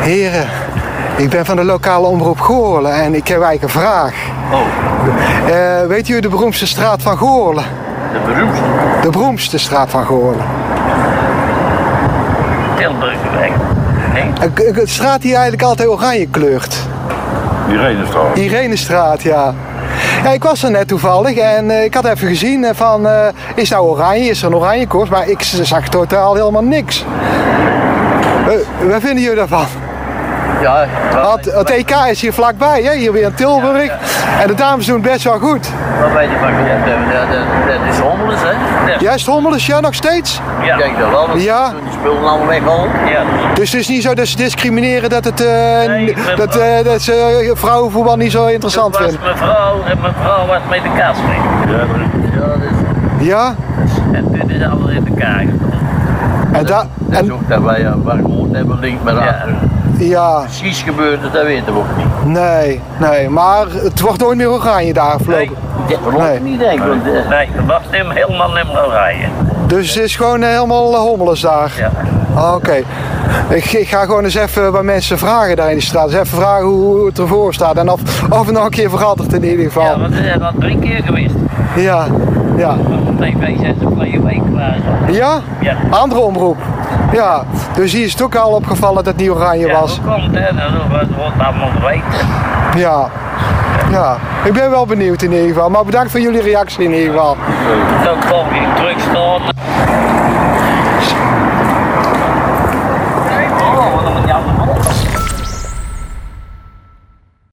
Heren, ik ben van de lokale omroep Goorlen en ik heb eigenlijk een vraag. Oh, Eh, weet u de beroemdste straat van Goorlen? de beroemdste De beroemdste straat van Goorlen. Tilburgweg. Nee? Een, straat die eigenlijk altijd oranje kleurt. Irenestraat. Irenestraat, ja. Ja, ik was er net toevallig en eh, ik had even gezien eh, van, is nou oranje, is er een oranje koers, maar ik zag totaal helemaal niks. Eh, wat vinden jullie daarvan? Ja, Want het EK is hier vlakbij, hè? hier weer in Tilburg. En de dames doen het best wel goed. Wat weet je van gezegd hebben? Dat, is hommeles, hè? Ja. Juist Hommelus, ja, nog steeds? ja. Kijk dat wel, want Ja. die spullen allemaal weghalen. Ja. Dus het is niet zo dat ze discrimineren dat, het, eh, Nee, maar- dat, eh, dat ze eh, vrouwenvoetbal niet zo interessant was vinden. mijn vrouw en mijn vrouw was met de kaas mee. Ja, dat- Ja, dus, Ja? en toen is alles in elkaar gekomen. En, da Dat is en ook dat wij uh, waar gewoond hebben, links met achter. Ja, Precies gebeurde, dat weten we ook niet. nee, nee, maar het wordt nooit meer oranje daar afgelopen. Dat geloof Nee. niet, denk ik. Want, eh, Nee, dat was hem helemaal niet meer rijden. Dus het is gewoon helemaal eh, hommeles daar. Ja. Ah, Oké. Ik, ik ga gewoon eens even bij mensen vragen daar in de straat. Dus even vragen hoe het ervoor staat en of, of het nog een keer verandert in ieder Ja, geval. want het is al drie keer geweest. Ja, ja. Tv zijn ze vorige week klaar. Ja? Ja. Andere omroep. Ja, dus hier is het ook al opgevallen dat het niet oranje Ja, was. het? Dat wordt wordt allemaal weten. Ja. Ja, ik ben wel benieuwd in ieder geval. Maar bedankt voor jullie reactie in ieder geval. Dan kom je terugstaan.